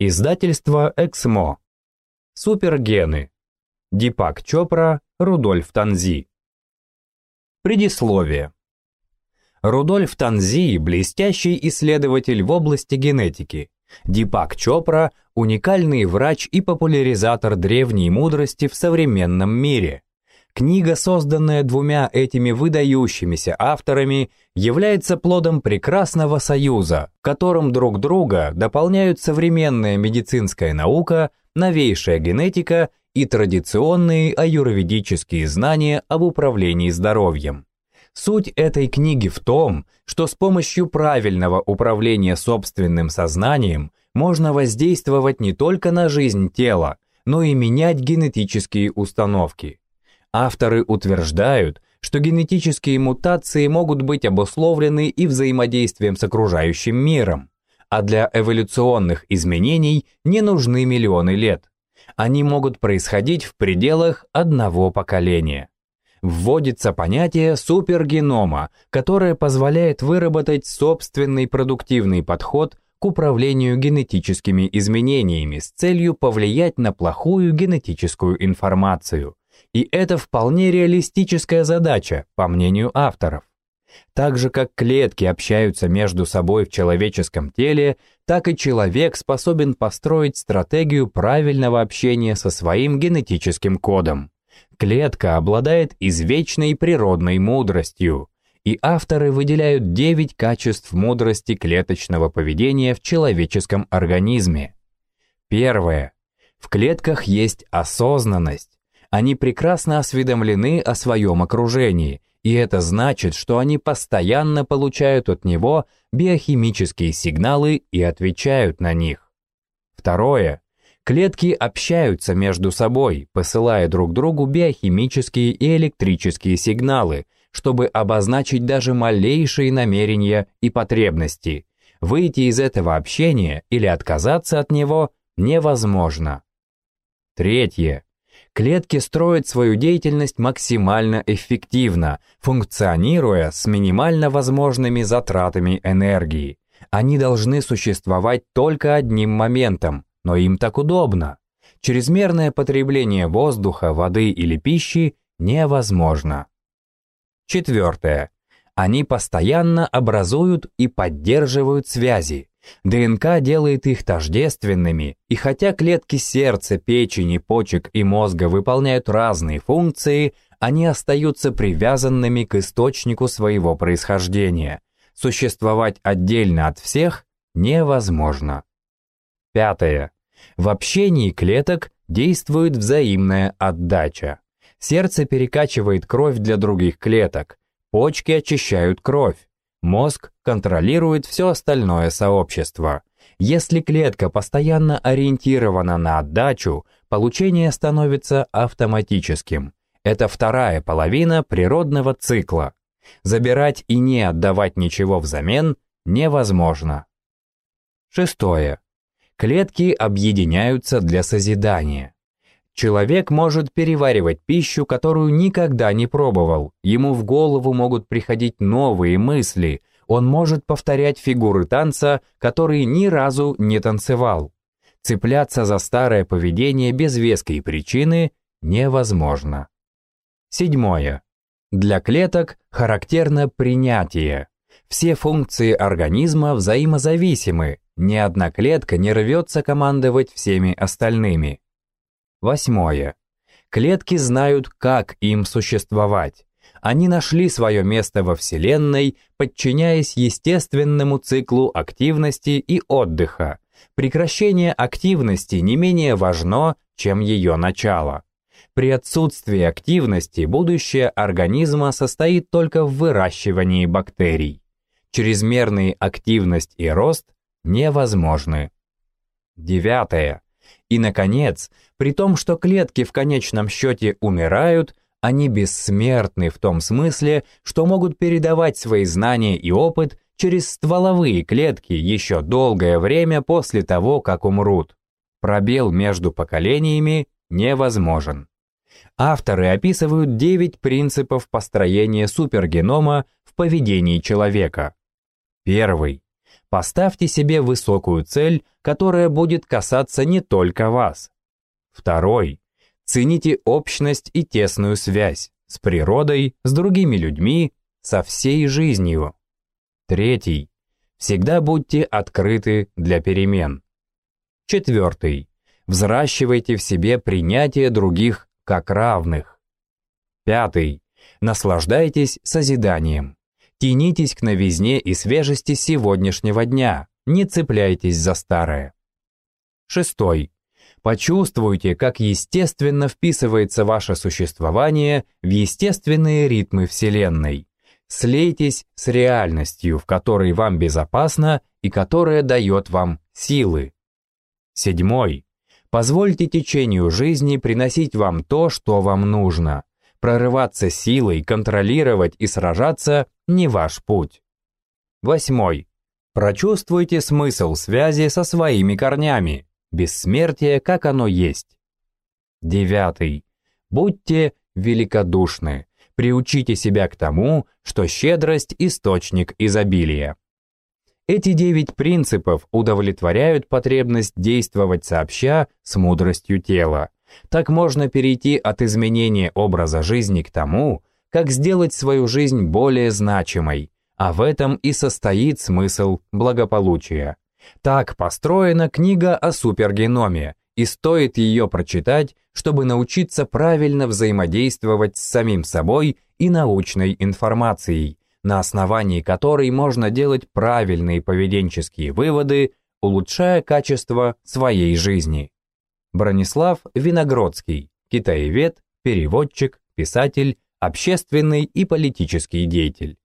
Издательство «Эксмо». Супергены. Дипак Чопра, Рудольф Танзи. Предисловие. Рудольф Танзи – блестящий исследователь в области генетики. Дипак Чопра – уникальный врач и популяризатор древней мудрости в современном мире – Книга, созданная двумя этими выдающимися авторами, является плодом прекрасного союза, в котором друг друга дополняют современная медицинская наука, новейшая генетика и традиционные аюрведические знания об управлении здоровьем. Суть этой книги в том, что с помощью правильного управления собственным сознанием можно воздействовать не только на жизнь тела, но и менять генетические установки. Авторы утверждают, что генетические мутации могут быть обусловлены и взаимодействием с окружающим миром, а для эволюционных изменений не нужны миллионы лет. Они могут происходить в пределах одного поколения. Вводится понятие супергенома, которое позволяет выработать собственный продуктивный подход к управлению генетическими изменениями с целью повлиять на плохую генетическую информацию. И это вполне реалистическая задача, по мнению авторов. Так же, как клетки общаются между собой в человеческом теле, так и человек способен построить стратегию правильного общения со своим генетическим кодом. Клетка обладает извечной природной мудростью, и авторы выделяют 9 качеств мудрости клеточного поведения в человеческом организме. Первое. В клетках есть осознанность. Они прекрасно осведомлены о своем окружении, и это значит, что они постоянно получают от него биохимические сигналы и отвечают на них. Второе. Клетки общаются между собой, посылая друг другу биохимические и электрические сигналы, чтобы обозначить даже малейшие намерения и потребности. Выйти из этого общения или отказаться от него невозможно. Третье. Клетки строят свою деятельность максимально эффективно, функционируя с минимально возможными затратами энергии. Они должны существовать только одним моментом, но им так удобно. Чрезмерное потребление воздуха, воды или пищи невозможно. Четвертое. Они постоянно образуют и поддерживают связи, ДНК делает их тождественными, и хотя клетки сердца, печени, почек и мозга выполняют разные функции, они остаются привязанными к источнику своего происхождения. Существовать отдельно от всех невозможно. Пятое. В общении клеток действует взаимная отдача. Сердце перекачивает кровь для других клеток, почки очищают кровь, Мозг контролирует все остальное сообщество. Если клетка постоянно ориентирована на отдачу, получение становится автоматическим. Это вторая половина природного цикла. Забирать и не отдавать ничего взамен невозможно. Шестое. Клетки объединяются для созидания. Человек может переваривать пищу, которую никогда не пробовал. Ему в голову могут приходить новые мысли. Он может повторять фигуры танца, которые ни разу не танцевал. Цепляться за старое поведение без веской причины невозможно. Седьмое. Для клеток характерно принятие. Все функции организма взаимозависимы. Ни одна клетка не рвется командовать всеми остальными. Восьмое. Клетки знают, как им существовать. Они нашли свое место во Вселенной, подчиняясь естественному циклу активности и отдыха. Прекращение активности не менее важно, чем ее начало. При отсутствии активности будущее организма состоит только в выращивании бактерий. Чрезмерная активность и рост невозможны. Девятое. И, наконец, при том, что клетки в конечном счете умирают, они бессмертны в том смысле, что могут передавать свои знания и опыт через стволовые клетки еще долгое время после того, как умрут. Пробел между поколениями невозможен. Авторы описывают 9 принципов построения супергенома в поведении человека. Первый. Поставьте себе высокую цель, которая будет касаться не только вас. Второй. Цените общность и тесную связь с природой, с другими людьми, со всей жизнью. Третий. Всегда будьте открыты для перемен. Четвертый. Взращивайте в себе принятие других как равных. Пятый. Наслаждайтесь созиданием. Тянитесь к новизне и свежести сегодняшнего дня, не цепляйтесь за старое. Шестой. Почувствуйте, как естественно вписывается ваше существование в естественные ритмы Вселенной. Слейтесь с реальностью, в которой вам безопасно и которая дает вам силы. Седьмой. Позвольте течению жизни приносить вам то, что вам нужно. Прорываться силой, контролировать и сражаться – не ваш путь. Восьмой. Прочувствуйте смысл связи со своими корнями. Бессмертие, как оно есть. Девятый. Будьте великодушны. Приучите себя к тому, что щедрость – источник изобилия. Эти девять принципов удовлетворяют потребность действовать сообща с мудростью тела. Так можно перейти от изменения образа жизни к тому, как сделать свою жизнь более значимой, а в этом и состоит смысл благополучия. Так построена книга о супергеноме, и стоит ее прочитать, чтобы научиться правильно взаимодействовать с самим собой и научной информацией, на основании которой можно делать правильные поведенческие выводы, улучшая качество своей жизни. Бронислав Виногродский, китаевед, переводчик, писатель, общественный и политический деятель.